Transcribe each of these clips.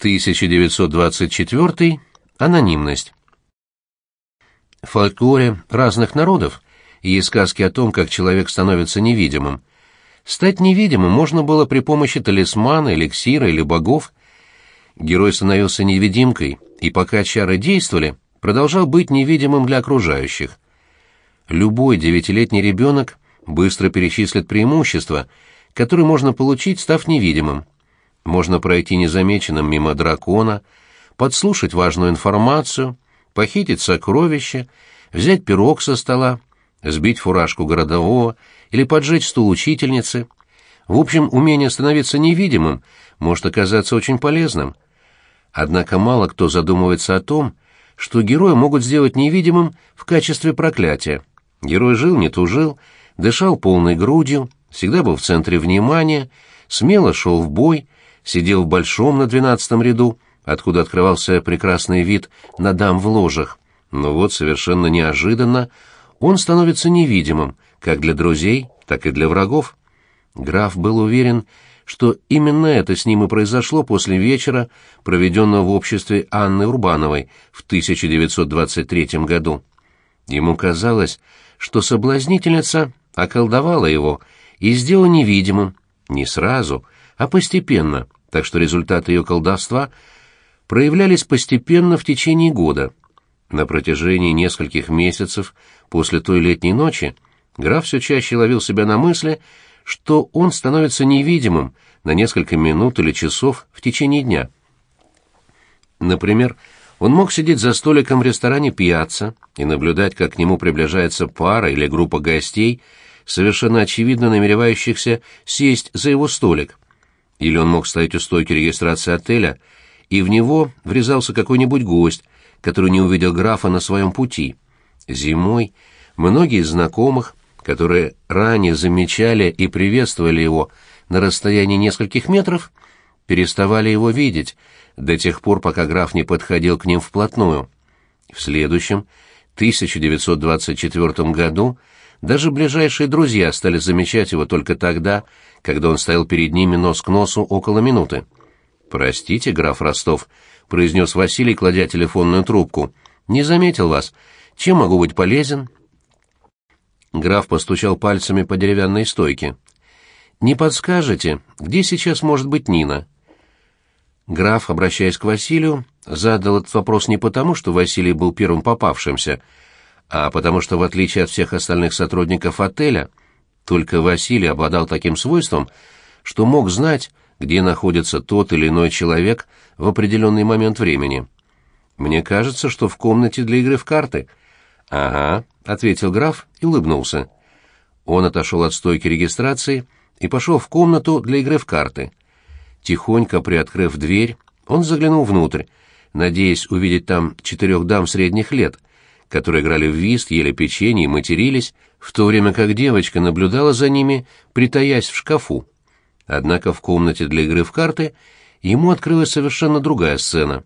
1924. Анонимность. В фольклоре разных народов есть сказки о том, как человек становится невидимым. Стать невидимым можно было при помощи талисмана, эликсира или богов. Герой становился невидимкой, и пока чары действовали, продолжал быть невидимым для окружающих. Любой девятилетний ребенок быстро перечислит преимущества, которые можно получить, став невидимым. Можно пройти незамеченным мимо дракона, подслушать важную информацию, похитить сокровища, взять пирог со стола, сбить фуражку городового или поджечь стул учительницы. В общем, умение становиться невидимым может оказаться очень полезным. Однако мало кто задумывается о том, что героя могут сделать невидимым в качестве проклятия. Герой жил, не тужил, дышал полной грудью, всегда был в центре внимания, смело шел в бой, сидел в большом на двенадцатом ряду, откуда открывался прекрасный вид на дам в ложах. Но вот совершенно неожиданно он становится невидимым, как для друзей, так и для врагов. Граф был уверен, что именно это с ним и произошло после вечера, проведенного в обществе Анны Урбановой в 1923 году. Ему казалось, что соблазнительница околдовала его и сделала невидимым, не сразу, а постепенно, так что результаты ее колдовства проявлялись постепенно в течение года. На протяжении нескольких месяцев после той летней ночи граф все чаще ловил себя на мысли, что он становится невидимым на несколько минут или часов в течение дня. Например, он мог сидеть за столиком в ресторане «Пьяцца» и наблюдать, как к нему приближается пара или группа гостей, совершенно очевидно намеревающихся сесть за его столик. Или он мог стоять у стойки регистрации отеля, и в него врезался какой-нибудь гость, который не увидел графа на своем пути. Зимой многие из знакомых, которые ранее замечали и приветствовали его на расстоянии нескольких метров, переставали его видеть до тех пор, пока граф не подходил к ним вплотную. В следующем, 1924 году, даже ближайшие друзья стали замечать его только тогда, когда он стоял перед ними нос к носу около минуты. «Простите, граф Ростов», — произнес Василий, кладя телефонную трубку. «Не заметил вас. Чем могу быть полезен?» Граф постучал пальцами по деревянной стойке. «Не подскажете, где сейчас может быть Нина?» Граф, обращаясь к Василию, задал этот вопрос не потому, что Василий был первым попавшимся, а потому что, в отличие от всех остальных сотрудников отеля, только Василий обладал таким свойством, что мог знать, где находится тот или иной человек в определенный момент времени. «Мне кажется, что в комнате для игры в карты». «Ага», — ответил граф и улыбнулся. Он отошел от стойки регистрации и пошел в комнату для игры в карты. Тихонько приоткрыв дверь, он заглянул внутрь, надеясь увидеть там четырех дам средних лет, которые играли в вист, ели печенье и матерились, в то время как девочка наблюдала за ними, притаясь в шкафу. Однако в комнате для игры в карты ему открылась совершенно другая сцена.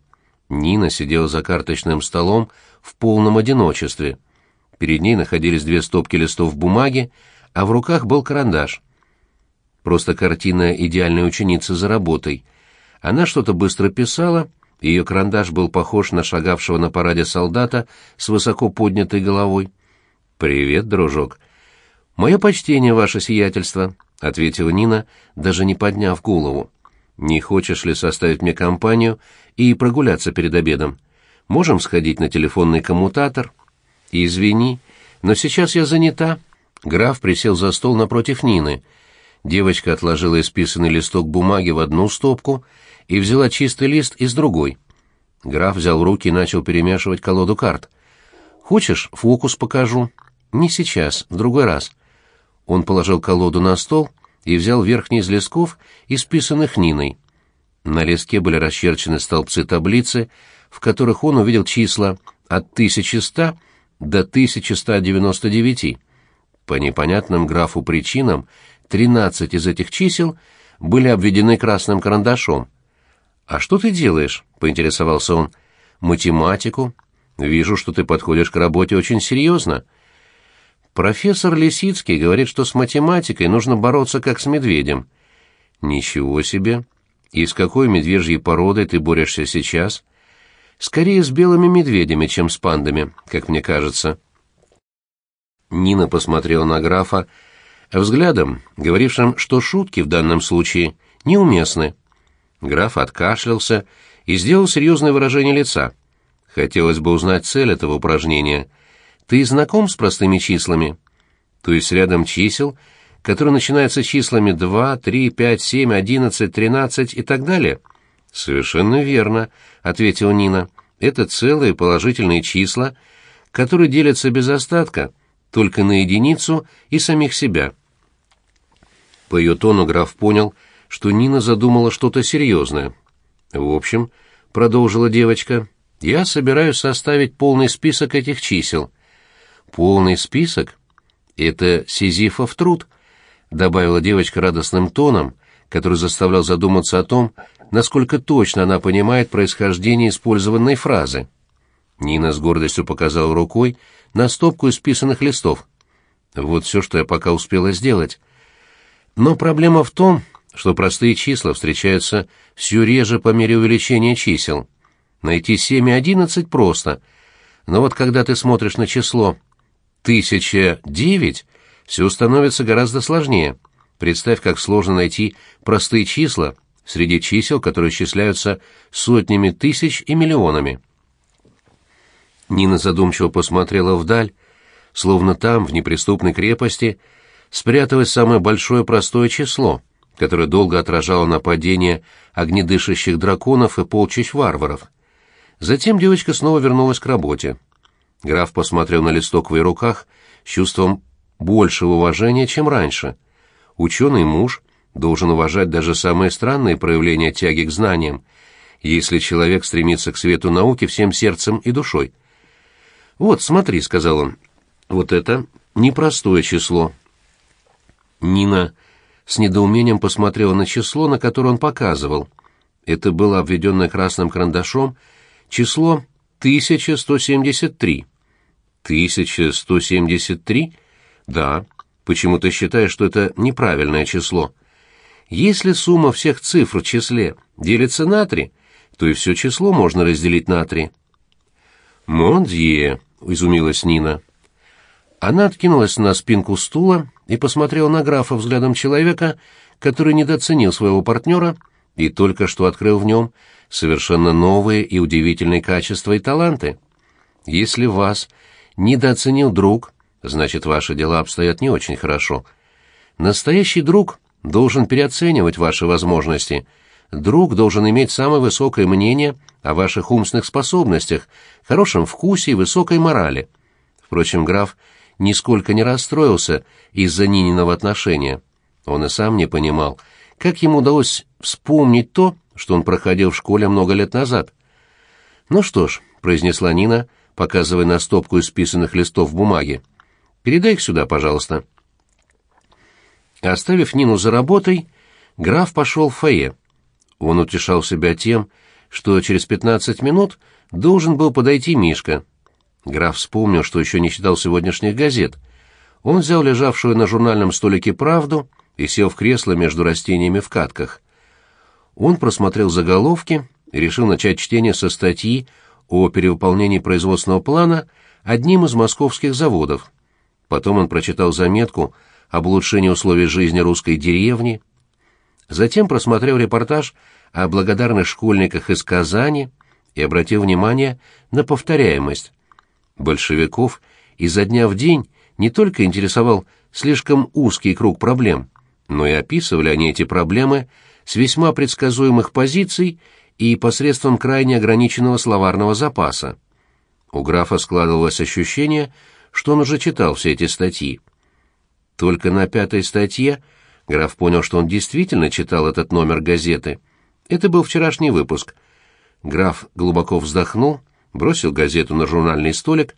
Нина сидела за карточным столом в полном одиночестве. Перед ней находились две стопки листов бумаги, а в руках был карандаш. Просто картина идеальной ученицы за работой. Она что-то быстро писала, ее карандаш был похож на шагавшего на параде солдата с высоко поднятой головой. «Привет, дружок». «Мое почтение, ваше сиятельство», — ответила Нина, даже не подняв голову. «Не хочешь ли составить мне компанию и прогуляться перед обедом? Можем сходить на телефонный коммутатор?» «Извини, но сейчас я занята». Граф присел за стол напротив Нины. Девочка отложила исписанный листок бумаги в одну стопку и взяла чистый лист из другой. Граф взял руки и начал перемешивать колоду карт. «Хочешь, фокус покажу?» «Не сейчас, в другой раз». Он положил колоду на стол и взял верхний из листков, исписанных Ниной. На листке были расчерчены столбцы таблицы, в которых он увидел числа от 1100 до 1199. По непонятным графу причинам 13 из этих чисел были обведены красным карандашом. «А что ты делаешь?» — поинтересовался он. «Математику. Вижу, что ты подходишь к работе очень серьезно». Профессор Лисицкий говорит, что с математикой нужно бороться как с медведем. Ничего себе. И с какой медвежьей породой ты борешься сейчас? Скорее с белыми медведями, чем с пандами, как мне кажется. Нина посмотрела на графа взглядом, говорившим, что шутки в данном случае неуместны. Граф откашлялся и сделал серьезное выражение лица. Хотелось бы узнать цель этого упражнения. Ты знаком с простыми числами? То есть рядом чисел, которые начинаются числами 2, 3, 5, 7, 11, 13 и так далее? Совершенно верно, ответила Нина. Это целые положительные числа, которые делятся без остатка, только на единицу и самих себя. По ее тону граф понял, что Нина задумала что-то серьезное. «В общем», — продолжила девочка, — «я собираюсь составить полный список этих чисел». «Полный список? Это Сизифов труд», — добавила девочка радостным тоном, который заставлял задуматься о том, насколько точно она понимает происхождение использованной фразы. Нина с гордостью показала рукой на стопку исписанных листов. «Вот все, что я пока успела сделать». Но проблема в том, что простые числа встречаются все реже по мере увеличения чисел. Найти 7 и 11 просто, но вот когда ты смотришь на число 1009, все становится гораздо сложнее. Представь, как сложно найти простые числа среди чисел, которые исчисляются сотнями тысяч и миллионами. Нина задумчиво посмотрела вдаль, словно там, в неприступной крепости, спряталось самое большое простое число, которое долго отражало нападение огнедышащих драконов и полчищ варваров. Затем девочка снова вернулась к работе. Граф посмотрел на листок в ее руках с чувством большего уважения, чем раньше. Ученый муж должен уважать даже самые странные проявления тяги к знаниям, если человек стремится к свету науки всем сердцем и душой. «Вот, смотри», — сказал он, — «вот это непростое число». Нина с недоумением посмотрела на число, на которое он показывал. Это было обведенное красным карандашом число 1173. 1173? Да. Почему ты считаешь, что это неправильное число? Если сумма всех цифр в числе делится на три, то и все число можно разделить на три. «Мондье!» — изумилась Нина. Она откинулась на спинку стула и посмотрел на графа взглядом человека, который недооценил своего партнера и только что открыл в нем совершенно новые и удивительные качества и таланты. Если вас недооценил друг, значит, ваши дела обстоят не очень хорошо. Настоящий друг должен переоценивать ваши возможности. Друг должен иметь самое высокое мнение о ваших умственных способностях, хорошем вкусе и высокой морали. Впрочем, граф нисколько не расстроился из-за Нининого отношения. Он и сам не понимал, как ему удалось вспомнить то, что он проходил в школе много лет назад. «Ну что ж», — произнесла Нина, показывая на стопку исписанных листов бумаги, — «передай их сюда, пожалуйста». Оставив Нину за работой, граф пошел в фойе. Он утешал себя тем, что через пятнадцать минут должен был подойти Мишка — Граф вспомнил, что еще не читал сегодняшних газет. Он взял лежавшую на журнальном столике «Правду» и сел в кресло между растениями в катках. Он просмотрел заголовки и решил начать чтение со статьи о перевыполнении производственного плана одним из московских заводов. Потом он прочитал заметку об улучшении условий жизни русской деревни. Затем просмотрел репортаж о благодарных школьниках из Казани и обратил внимание на повторяемость большевиков изо дня в день не только интересовал слишком узкий круг проблем, но и описывали они эти проблемы с весьма предсказуемых позиций и посредством крайне ограниченного словарного запаса. У графа складывалось ощущение, что он уже читал все эти статьи. Только на пятой статье граф понял, что он действительно читал этот номер газеты. Это был вчерашний выпуск. Граф глубоко вздохнул бросил газету на журнальный столик,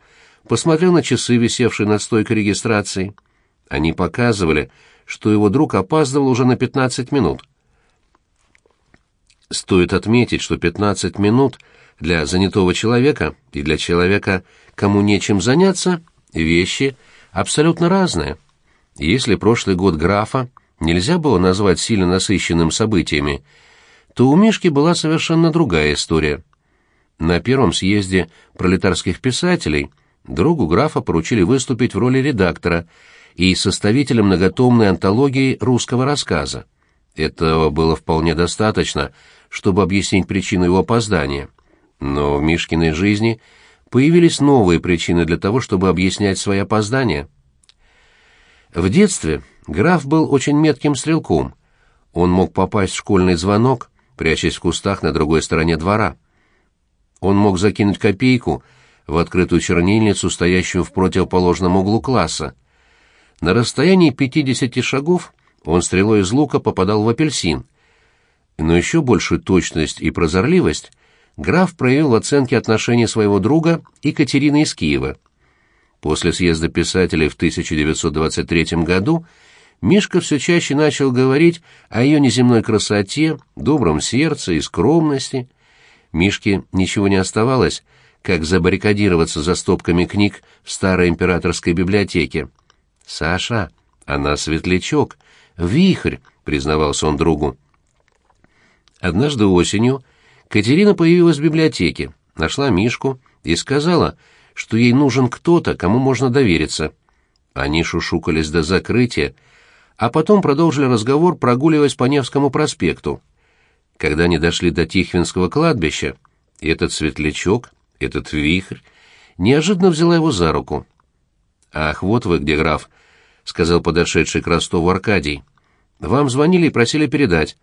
посмотрел на часы, висевшие над стойкой регистрации. Они показывали, что его друг опаздывал уже на 15 минут. Стоит отметить, что 15 минут для занятого человека и для человека, кому нечем заняться, вещи абсолютно разные. Если прошлый год графа нельзя было назвать сильно насыщенным событиями, то у Мишки была совершенно другая история. На первом съезде пролетарских писателей другу графа поручили выступить в роли редактора и составителя многотомной антологии русского рассказа. Этого было вполне достаточно, чтобы объяснить причину его опоздания. Но в Мишкиной жизни появились новые причины для того, чтобы объяснять свои опоздания. В детстве граф был очень метким стрелком. Он мог попасть в школьный звонок, прячась в кустах на другой стороне двора. Он мог закинуть копейку в открытую чернильницу, стоящую в противоположном углу класса. На расстоянии 50 шагов он стрелой из лука попадал в апельсин. Но еще большую точность и прозорливость граф проявил в оценке отношений своего друга Екатерины из Киева. После съезда писателей в 1923 году Мишка все чаще начал говорить о ее неземной красоте, добром сердце и скромности. Мишке ничего не оставалось, как забаррикадироваться за стопками книг в старой императорской библиотеке. «Саша, она светлячок, вихрь», — признавался он другу. Однажды осенью Катерина появилась в библиотеке, нашла Мишку и сказала, что ей нужен кто-то, кому можно довериться. Они шушукались до закрытия, а потом продолжили разговор, прогуливаясь по Невскому проспекту. Когда они дошли до Тихвинского кладбища, этот светлячок, этот вихрь, неожиданно взяла его за руку. «Ах, вот вы где, граф», — сказал подошедший к Ростову Аркадий. «Вам звонили и просили передать».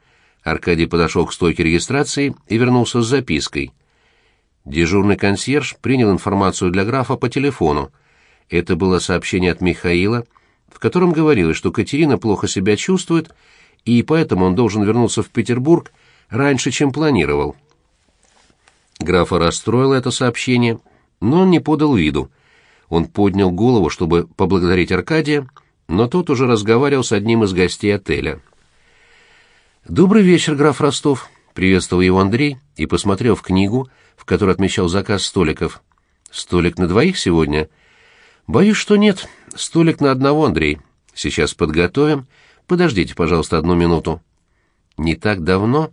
Аркадий подошел к стойке регистрации и вернулся с запиской. Дежурный консьерж принял информацию для графа по телефону. Это было сообщение от Михаила, в котором говорилось, что Катерина плохо себя чувствует, и поэтому он должен вернуться в Петербург раньше, чем планировал. Графа расстроило это сообщение, но он не подал виду. Он поднял голову, чтобы поблагодарить Аркадия, но тот уже разговаривал с одним из гостей отеля. «Добрый вечер, граф Ростов», — приветствовал его Андрей и посмотрел в книгу, в которой отмечал заказ столиков. «Столик на двоих сегодня?» «Боюсь, что нет. Столик на одного, Андрей. Сейчас подготовим. Подождите, пожалуйста, одну минуту». Не так давно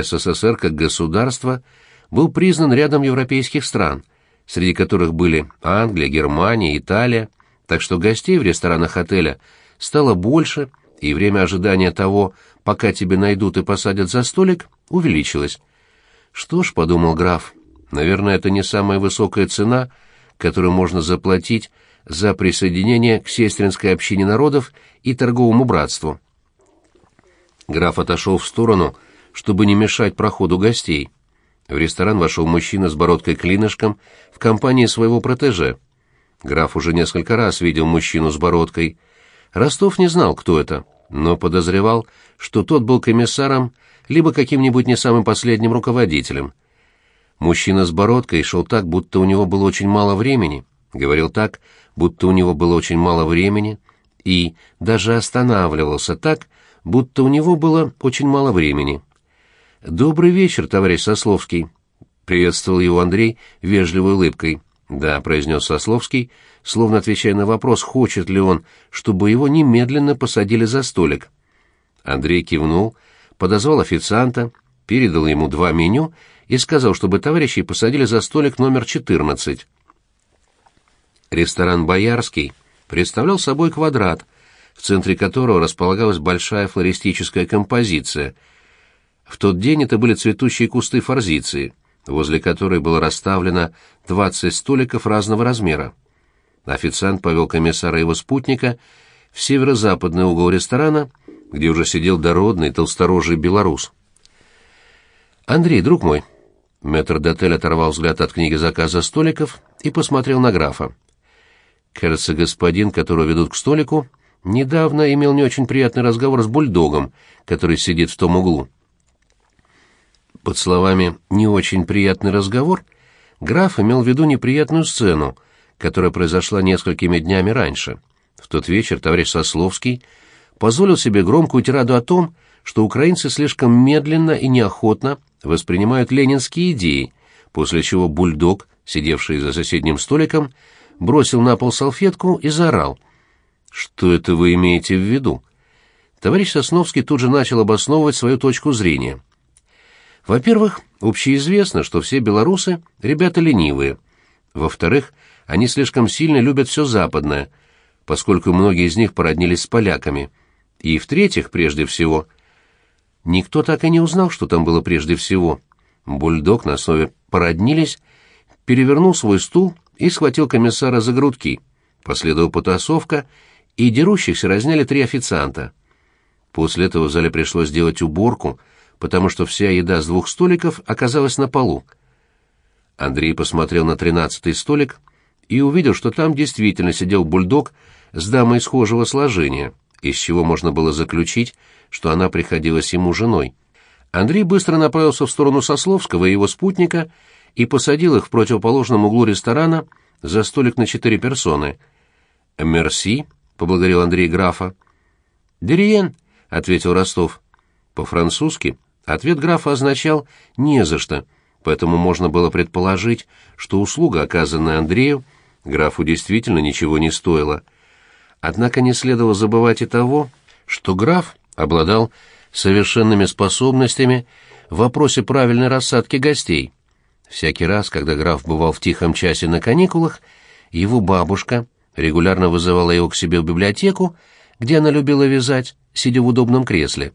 СССР как государство был признан рядом европейских стран, среди которых были Англия, Германия, Италия, так что гостей в ресторанах отеля стало больше, и время ожидания того, пока тебе найдут и посадят за столик, увеличилось. Что ж, подумал граф, наверное, это не самая высокая цена, которую можно заплатить за присоединение к сестринской общине народов и торговому братству. Граф отошел в сторону, чтобы не мешать проходу гостей. В ресторан вошел мужчина с бородкой-клинышком в компании своего протеже. Граф уже несколько раз видел мужчину с бородкой. Ростов не знал, кто это, но подозревал, что тот был комиссаром либо каким-нибудь не самым последним руководителем. Мужчина с бородкой шел так, будто у него было очень мало времени, говорил так, будто у него было очень мало времени, и даже останавливался так, будто у него было очень мало времени. «Добрый вечер, товарищ Сословский», — приветствовал его Андрей вежливой улыбкой. «Да», — произнес Сословский, словно отвечая на вопрос, хочет ли он, чтобы его немедленно посадили за столик. Андрей кивнул, подозвал официанта, передал ему два меню и сказал, чтобы товарищи посадили за столик номер 14. Ресторан «Боярский» представлял собой квадрат, в центре которого располагалась большая флористическая композиция. В тот день это были цветущие кусты форзиции, возле которой было расставлено 20 столиков разного размера. Официант повел комиссара и его спутника в северо-западный угол ресторана, где уже сидел дородный толсторожий белорус. «Андрей, друг мой», — мэтр Дотель оторвал взгляд от книги заказа столиков и посмотрел на графа. Кажется, господин, которого ведут к столику, недавно имел не очень приятный разговор с бульдогом, который сидит в том углу. Под словами «не очень приятный разговор» граф имел в виду неприятную сцену, которая произошла несколькими днями раньше. В тот вечер товарищ Сословский позволил себе громкую тираду о том, что украинцы слишком медленно и неохотно воспринимают ленинские идеи, после чего бульдог, сидевший за соседним столиком, бросил на пол салфетку и заорал. «Что это вы имеете в виду?» Товарищ Сосновский тут же начал обосновывать свою точку зрения. Во-первых, общеизвестно, что все белорусы — ребята ленивые. Во-вторых, они слишком сильно любят все западное, поскольку многие из них породнились с поляками. И в-третьих, прежде всего, никто так и не узнал, что там было прежде всего. Бульдог на основе «породнились» перевернул свой стул и схватил комиссара за грудки. Последовала потасовка, и дерущихся разняли три официанта. После этого в зале пришлось делать уборку, потому что вся еда с двух столиков оказалась на полу. Андрей посмотрел на тринадцатый столик и увидел, что там действительно сидел бульдог с дамой схожего сложения, из чего можно было заключить, что она приходилась ему женой. Андрей быстро направился в сторону Сословского и его спутника и посадил их в противоположном углу ресторана за столик на четыре персоны. «Мерси», — поблагодарил Андрей графа. «Дериен», — ответил Ростов. По-французски ответ графа означал «не за что», поэтому можно было предположить, что услуга, оказанная Андрею, графу действительно ничего не стоила. Однако не следовало забывать и того, что граф обладал совершенными способностями в вопросе правильной рассадки гостей. Всякий раз, когда граф бывал в тихом часе на каникулах, его бабушка регулярно вызывала его к себе в библиотеку, где она любила вязать, сидя в удобном кресле.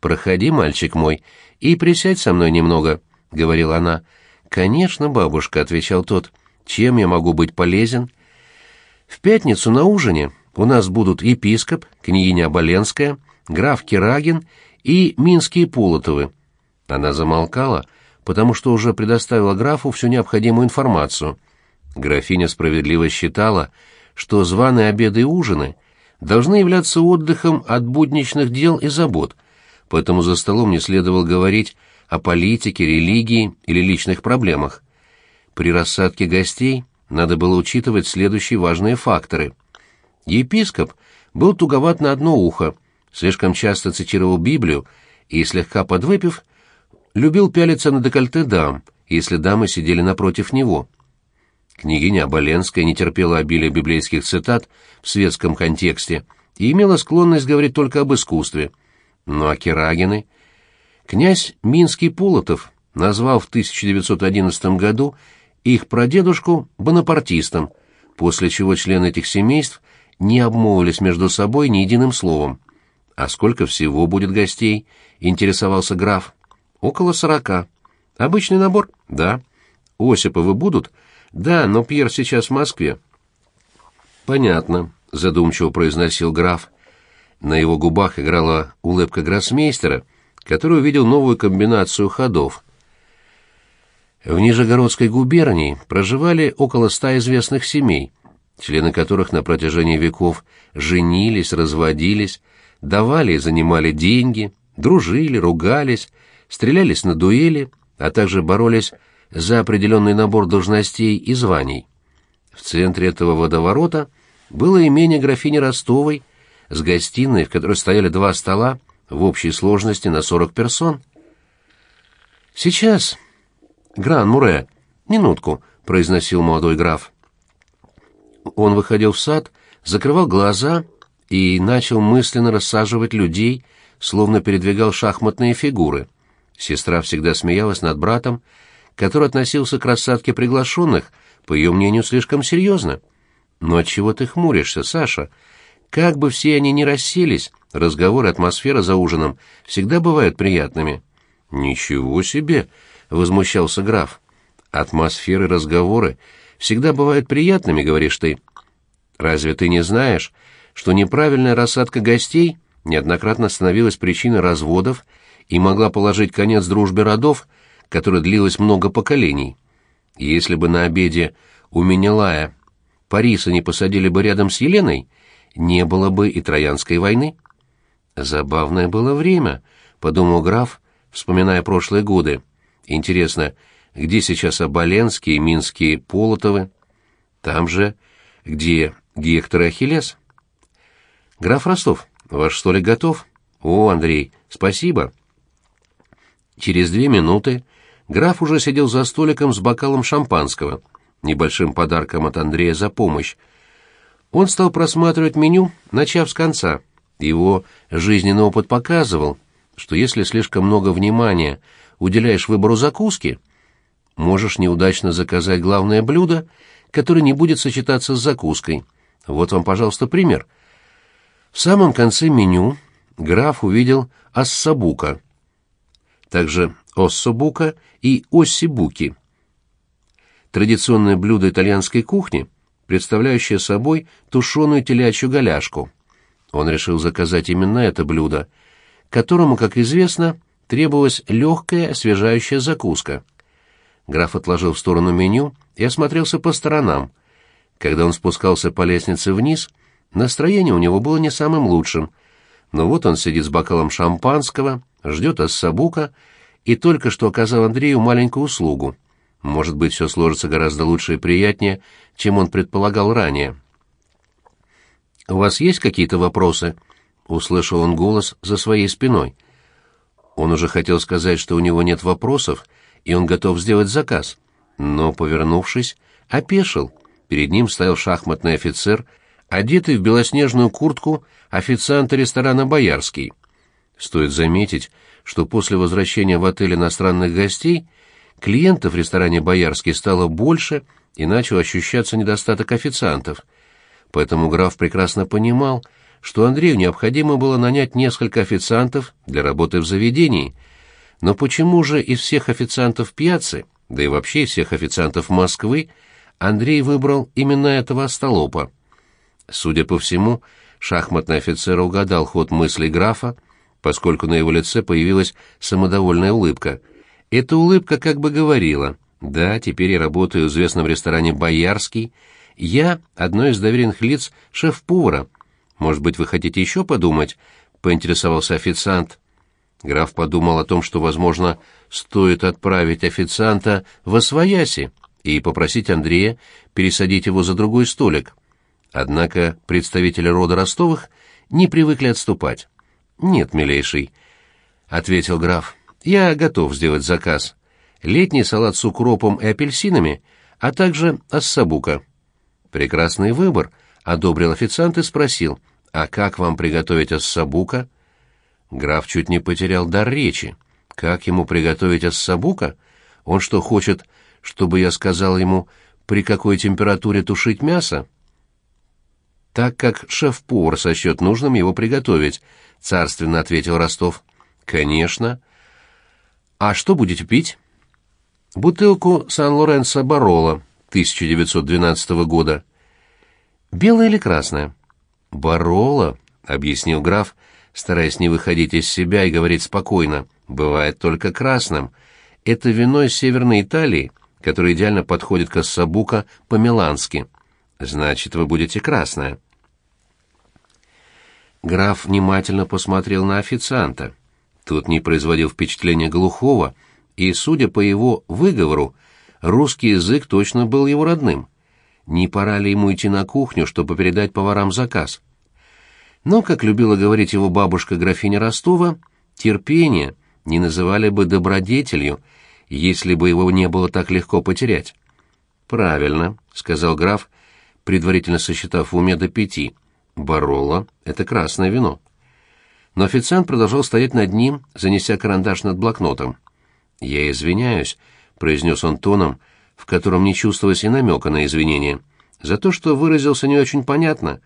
«Проходи, мальчик мой, и присядь со мной немного», — говорила она. «Конечно, бабушка», — отвечал тот. «Чем я могу быть полезен?» «В пятницу на ужине у нас будут епископ, княгиня Оболенская, граф Кирагин и Минские Полотовы». Она замолкала, — потому что уже предоставила графу всю необходимую информацию. Графиня справедливо считала, что званые обеды и ужины должны являться отдыхом от будничных дел и забот, поэтому за столом не следовало говорить о политике, религии или личных проблемах. При рассадке гостей надо было учитывать следующие важные факторы. Епископ был туговат на одно ухо, слишком часто цитировал Библию и, слегка подвыпив, любил пялиться на декольте дам, если дамы сидели напротив него. Княгиня Оболенская не терпела обилия библейских цитат в светском контексте и имела склонность говорить только об искусстве. Ну а Керагины... Князь Минский Пулотов назвал в 1911 году их прадедушку бонапартистом, после чего члены этих семейств не обмолвились между собой ни единым словом. «А сколько всего будет гостей?» — интересовался граф. Около сорока. Обычный набор? Да. Осиповы будут? Да, но Пьер сейчас в Москве. Понятно, задумчиво произносил граф. На его губах играла улыбка гроссмейстера, который увидел новую комбинацию ходов. В Нижегородской губернии проживали около ста известных семей, члены которых на протяжении веков женились, разводились, давали и занимали деньги, дружили, ругались, стрелялись на дуэли, а также боролись за определенный набор должностей и званий. В центре этого водоворота было имение графини Ростовой с гостиной, в которой стояли два стола в общей сложности на 40 персон. «Сейчас, Гран Муре, минутку», — произносил молодой граф. Он выходил в сад, закрывал глаза и начал мысленно рассаживать людей, словно передвигал шахматные фигуры — Сестра всегда смеялась над братом, который относился к рассадке приглашенных, по ее мнению, слишком серьезно. «Но отчего ты хмуришься, Саша? Как бы все они ни расселись, разговоры, атмосфера за ужином всегда бывают приятными». «Ничего себе!» — возмущался граф. «Атмосферы, разговоры всегда бывают приятными, говоришь ты. Разве ты не знаешь, что неправильная рассадка гостей неоднократно становилась причиной разводов и могла положить конец дружбе родов, которая длилась много поколений. Если бы на обеде у Менелая Париса не посадили бы рядом с Еленой, не было бы и Троянской войны. Забавное было время, подумал граф, вспоминая прошлые годы. Интересно, где сейчас Оболенские, Минские, Полотовы? Там же, где Гектор и Ахиллес. Граф Ростов, ваш столик готов? О, Андрей, спасибо. Через две минуты граф уже сидел за столиком с бокалом шампанского, небольшим подарком от Андрея за помощь. Он стал просматривать меню, начав с конца. Его жизненный опыт показывал, что если слишком много внимания уделяешь выбору закуски, можешь неудачно заказать главное блюдо, которое не будет сочетаться с закуской. Вот вам, пожалуйста, пример. В самом конце меню граф увидел ассабука, также оссобука и оссибуки. Традиционное блюдо итальянской кухни, представляющее собой тушеную телячью голяшку. Он решил заказать именно это блюдо, которому, как известно, требовалась легкая освежающая закуска. Граф отложил в сторону меню и осмотрелся по сторонам. Когда он спускался по лестнице вниз, настроение у него было не самым лучшим. Но вот он сидит с бокалом шампанского, ждет ассабука и только что оказал Андрею маленькую услугу. Может быть, все сложится гораздо лучше и приятнее, чем он предполагал ранее. «У вас есть какие-то вопросы?» — услышал он голос за своей спиной. Он уже хотел сказать, что у него нет вопросов, и он готов сделать заказ. Но, повернувшись, опешил. Перед ним стоял шахматный офицер, одетый в белоснежную куртку официанта ресторана «Боярский». Стоит заметить, что после возвращения в отель иностранных гостей клиентов в ресторане «Боярский» стало больше и начал ощущаться недостаток официантов — поэтому граф прекрасно понимал, что Андрею необходимо было нанять несколько официантов для работы в заведении. Но почему же из всех официантов пьяцы, да и вообще из всех официантов Москвы, Андрей выбрал именно этого остолопа? Судя по всему, шахматный офицер угадал ход мыслей графа, поскольку на его лице появилась самодовольная улыбка. Эта улыбка как бы говорила, «Да, теперь я работаю в известном ресторане «Боярский», я одно из доверенных лиц шеф-повара. Может быть, вы хотите еще подумать?» — поинтересовался официант. Граф подумал о том, что, возможно, стоит отправить официанта в Освояси и попросить Андрея пересадить его за другой столик. Однако представители рода Ростовых не привыкли отступать. «Нет, милейший», — ответил граф, — «я готов сделать заказ. Летний салат с укропом и апельсинами, а также ассабука». «Прекрасный выбор», — одобрил официант и спросил, «А как вам приготовить ассабука?» Граф чуть не потерял дар речи. «Как ему приготовить ассабука? Он что, хочет, чтобы я сказал ему, при какой температуре тушить мясо?» «Так как шеф-повар сочтет нужным его приготовить», — царственно ответил Ростов. «Конечно». «А что будете пить?» «Бутылку Сан-Лоренцо Барола», 1912 года. Белая или красная? Барола, объяснил граф, стараясь не выходить из себя и говорить спокойно. Бывает только красным. Это вино из Северной Италии, которое идеально подходит к ассабука по-милански. Значит, вы будете красная. Граф внимательно посмотрел на официанта. Тот не производил впечатления глухого, и, судя по его выговору, Русский язык точно был его родным. Не пора ли ему идти на кухню, чтобы передать поварам заказ? Но, как любила говорить его бабушка графиня Ростова, терпение не называли бы добродетелью, если бы его не было так легко потерять. «Правильно», — сказал граф, предварительно сосчитав в уме до пяти. «Бароло — это красное вино». Но официант продолжал стоять над ним, занеся карандаш над блокнотом. «Я извиняюсь», — произнес он тоном, в котором не чувствовалось и намека на извинение, за то, что выразился не очень понятно.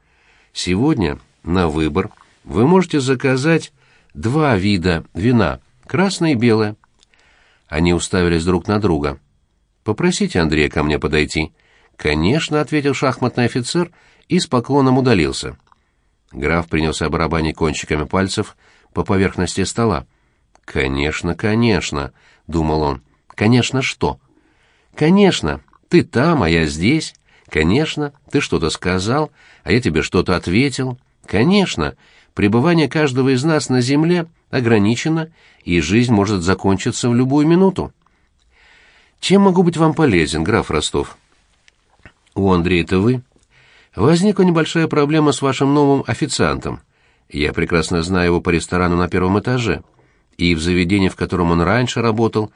«Сегодня, на выбор, вы можете заказать два вида вина, красное и белое». Они уставились друг на друга. «Попросите Андрея ко мне подойти». «Конечно», — ответил шахматный офицер и с поклоном удалился. Граф принялся барабанить кончиками пальцев по поверхности стола. «Конечно, конечно», — думал он. Конечно, что? Конечно, ты там, а я здесь. Конечно, ты что-то сказал, а я тебе что-то ответил. Конечно, пребывание каждого из нас на земле ограничено, и жизнь может закончиться в любую минуту. Чем могу быть вам полезен, граф Ростов? У Андрея-то вы. Возникла небольшая проблема с вашим новым официантом. Я прекрасно знаю его по ресторану на первом этаже. И в заведении, в котором он раньше работал,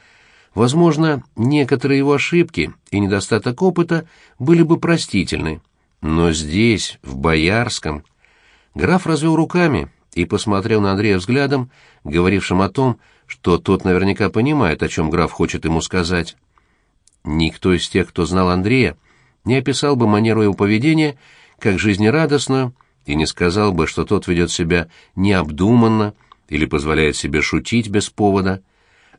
Возможно, некоторые его ошибки и недостаток опыта были бы простительны. Но здесь, в Боярском... Граф развел руками и посмотрел на Андрея взглядом, говорившим о том, что тот наверняка понимает, о чем граф хочет ему сказать. Никто из тех, кто знал Андрея, не описал бы манеру его поведения как жизнерадостную и не сказал бы, что тот ведет себя необдуманно или позволяет себе шутить без повода.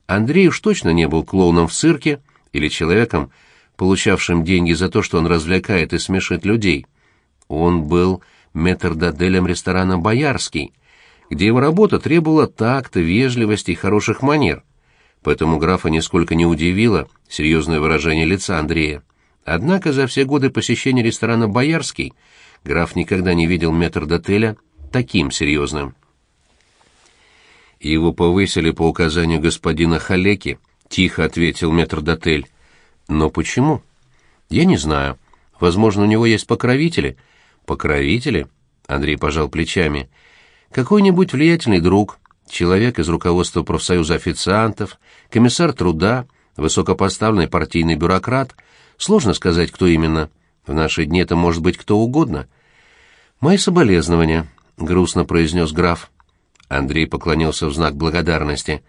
Андрей уж точно не был клоуном в цирке или человеком, получавшим деньги за то, что он развлекает и смешит людей. Он был метрдотелем ресторана «Боярский», где его работа требовала такта, вежливости и хороших манер. Поэтому графа нисколько не удивило серьезное выражение лица Андрея. Однако за все годы посещения ресторана «Боярский» граф никогда не видел метрдотеля таким серьезным. «Его повысили по указанию господина Халеки», — тихо ответил метрдотель. «Но почему?» «Я не знаю. Возможно, у него есть покровители». «Покровители?» — Андрей пожал плечами. «Какой-нибудь влиятельный друг, человек из руководства профсоюза официантов, комиссар труда, высокопоставленный партийный бюрократ. Сложно сказать, кто именно. В наши дни это может быть кто угодно». «Мои соболезнования», — грустно произнес граф. Андрей поклонился в знак благодарности.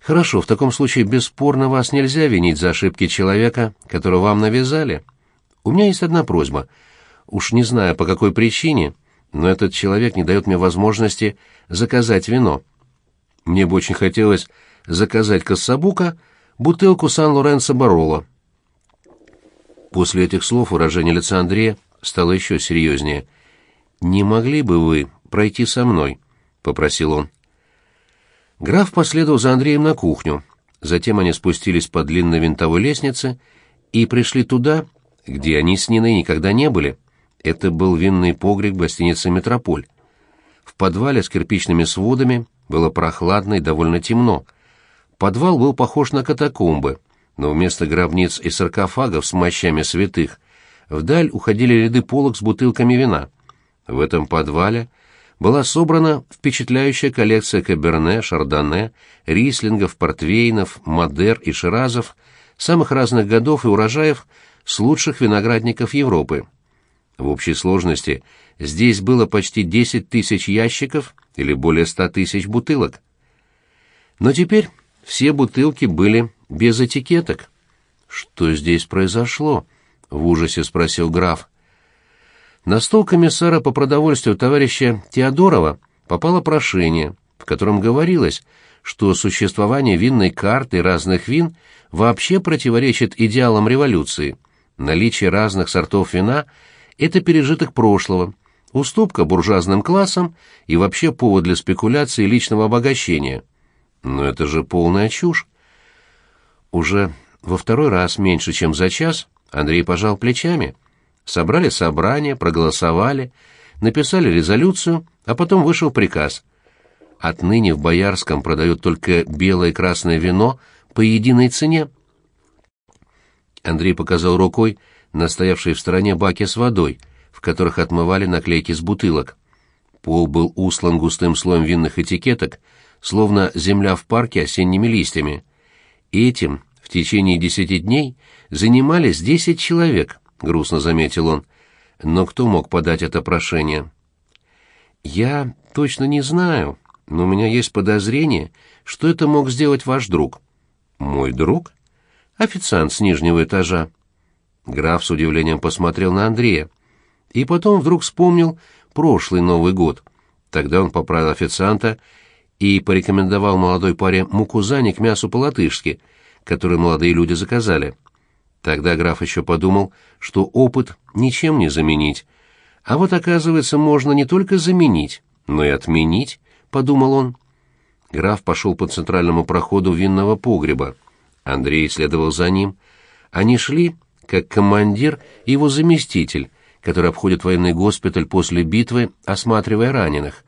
«Хорошо, в таком случае бесспорно вас нельзя винить за ошибки человека, которого вам навязали. У меня есть одна просьба. Уж не знаю, по какой причине, но этот человек не дает мне возможности заказать вино. Мне бы очень хотелось заказать Кассабука бутылку Сан-Лоренцо Бароло». После этих слов выражение лица Андрея стало еще серьезнее. «Не могли бы вы пройти со мной?» попросил он. Граф последовал за Андреем на кухню. Затем они спустились по длинной винтовой лестнице и пришли туда, где они с Ниной никогда не были. Это был винный погреб гостиницы «Метрополь». В подвале с кирпичными сводами было прохладно и довольно темно. Подвал был похож на катакомбы, но вместо гробниц и саркофагов с мощами святых вдаль уходили ряды полок с бутылками вина. В этом подвале была собрана впечатляющая коллекция каберне, шардоне, рислингов, портвейнов, мадер и ширазов самых разных годов и урожаев с лучших виноградников Европы. В общей сложности здесь было почти 10 тысяч ящиков или более 100 тысяч бутылок. Но теперь все бутылки были без этикеток. «Что здесь произошло?» — в ужасе спросил граф. На стол комиссара по продовольствию товарища Теодорова попало прошение, в котором говорилось, что существование винной карты разных вин вообще противоречит идеалам революции. Наличие разных сортов вина – это пережиток прошлого, уступка буржуазным классам и вообще повод для спекуляции и личного обогащения. Но это же полная чушь. Уже во второй раз меньше, чем за час, Андрей пожал плечами – собрали собрание, проголосовали, написали резолюцию, а потом вышел приказ. Отныне в Боярском продают только белое и красное вино по единой цене. Андрей показал рукой на стоявшие в стороне баки с водой, в которых отмывали наклейки с бутылок. Пол был услан густым слоем винных этикеток, словно земля в парке осенними листьями. Этим в течение десяти дней занимались десять человек — грустно заметил он. Но кто мог подать это прошение? Я точно не знаю, но у меня есть подозрение, что это мог сделать ваш друг. Мой друг? Официант с нижнего этажа. Граф с удивлением посмотрел на Андрея. И потом вдруг вспомнил прошлый Новый год. Тогда он поправил официанта и порекомендовал молодой паре мукузани к мясу по-латышски, который молодые люди заказали. Тогда граф еще подумал, что опыт ничем не заменить. А вот, оказывается, можно не только заменить, но и отменить, — подумал он. Граф пошел по центральному проходу винного погреба. Андрей следовал за ним. Они шли, как командир и его заместитель, который обходит военный госпиталь после битвы, осматривая раненых.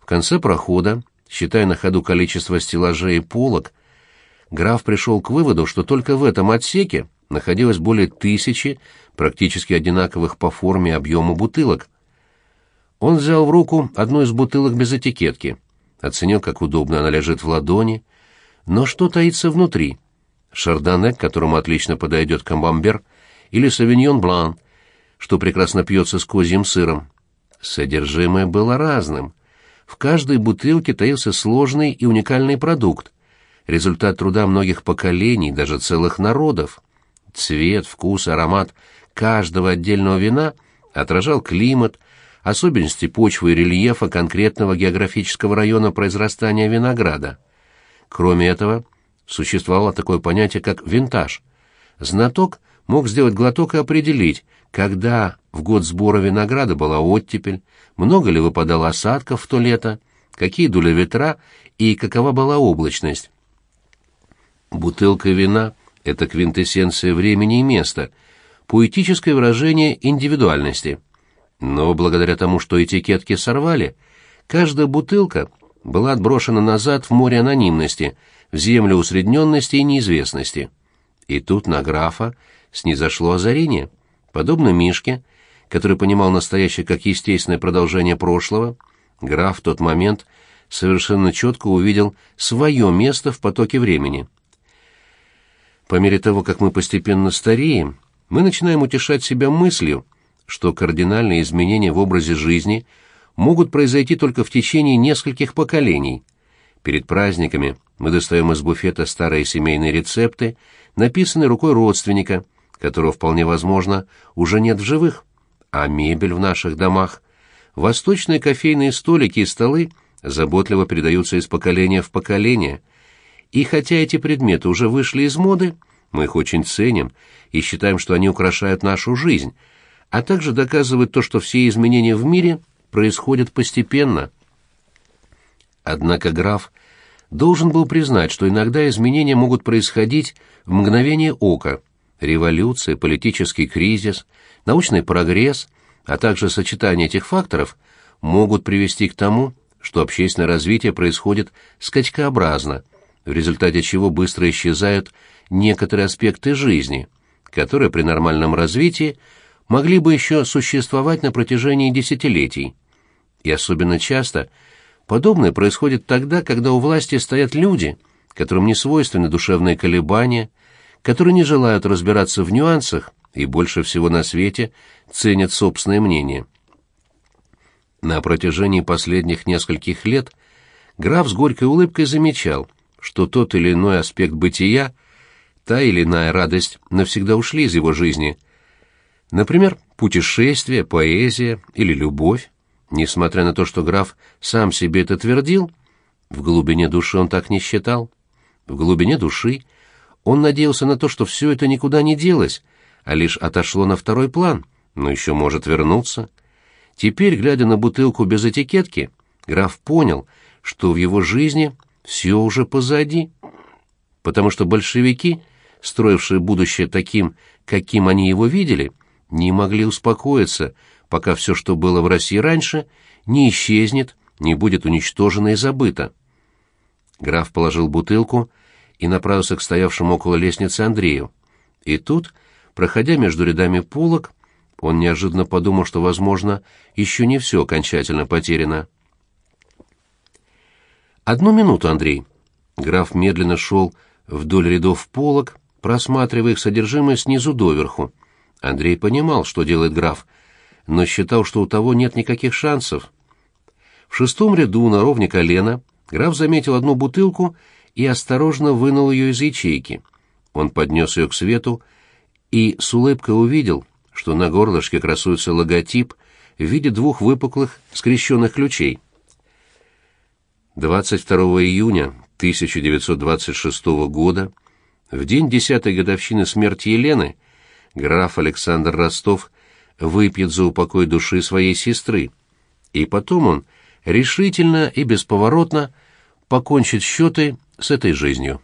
В конце прохода, считая на ходу количество стеллажей и полок, граф пришел к выводу, что только в этом отсеке находилось более тысячи практически одинаковых по форме и объему бутылок. Он взял в руку одну из бутылок без этикетки, оценил, как удобно она лежит в ладони, но что таится внутри? Шардоне, которому отлично подойдет камбамбер, или савиньон блан, что прекрасно пьется с козьим сыром. Содержимое было разным. в каждой бутылке таился сложный и уникальный продукт, результат труда многих поколений, даже целых народов. Цвет, вкус, аромат каждого отдельного вина отражал климат, особенности почвы и рельефа конкретного географического района произрастания винограда. Кроме этого, существовало такое понятие, как винтаж. Знаток мог сделать глоток и определить, когда в год сбора винограда была оттепель, много ли выпадало осадков в то лето, какие дули ветра и какова была облачность. Бутылка вина — это квинтэссенция времени и места, поэтическое выражение индивидуальности. Но благодаря тому, что этикетки сорвали, каждая бутылка была отброшена назад в море анонимности, в землю усредненности и неизвестности. И тут на графа снизошло озарение. Подобно Мишке, который понимал настоящее как естественное продолжение прошлого, граф в тот момент совершенно четко увидел свое место в потоке времени. По мере того, как мы постепенно стареем, мы начинаем утешать себя мыслью, что кардинальные изменения в образе жизни могут произойти только в течение нескольких поколений. Перед праздниками мы достаем из буфета старые семейные рецепты, написанные рукой родственника, которого вполне возможно уже нет в живых, а мебель в наших домах, восточные кофейные столики и столы заботливо передаются из поколения в поколение. И хотя эти предметы уже вышли из моды, мы их очень ценим и считаем, что они украшают нашу жизнь, а также доказывают то, что все изменения в мире происходят постепенно. Однако граф должен был признать, что иногда изменения могут происходить в мгновение ока. Революция, политический кризис, научный прогресс, а также сочетание этих факторов могут привести к тому, что общественное развитие происходит скачкообразно, в результате чего быстро исчезают некоторые аспекты жизни, которые при нормальном развитии могли бы еще существовать на протяжении десятилетий. И особенно часто – Подобное происходит тогда, когда у власти стоят люди, которым не свойственны душевные колебания, которые не желают разбираться в нюансах и больше всего на свете ценят собственное мнение. На протяжении последних нескольких лет граф с горькой улыбкой замечал, что тот или иной аспект бытия, та или иная радость навсегда ушли из его жизни. Например, путешествие, поэзия или любовь. Несмотря на то, что граф сам себе это твердил, в глубине души он так не считал. В глубине души он надеялся на то, что все это никуда не делось, а лишь отошло на второй план, но еще может вернуться. Теперь, глядя на бутылку без этикетки, граф понял, что в его жизни все уже позади, потому что большевики, строившие будущее таким, каким они его видели, не могли успокоиться, пока все, что было в России раньше, не исчезнет, не будет уничтожено и забыто. Граф положил бутылку и направился к стоявшему около лестницы Андрею. И тут, проходя между рядами полок, он неожиданно подумал, что, возможно, еще не все окончательно потеряно. «Одну минуту, Андрей». Граф медленно шел вдоль рядов полок, просматривая их содержимое снизу доверху. Андрей понимал, что делает граф — но считал, что у того нет никаких шансов. В шестом ряду на ровне колена граф заметил одну бутылку и осторожно вынул ее из ячейки. Он поднес ее к свету и с улыбкой увидел, что на горлышке красуется логотип в виде двух выпуклых скрещенных ключей. 22 июня 1926 года, в день десятой годовщины смерти Елены, граф Александр Ростов выпьет за упокой души своей сестры. И потом он решительно и бесповоротно покончит счеты с этой жизнью.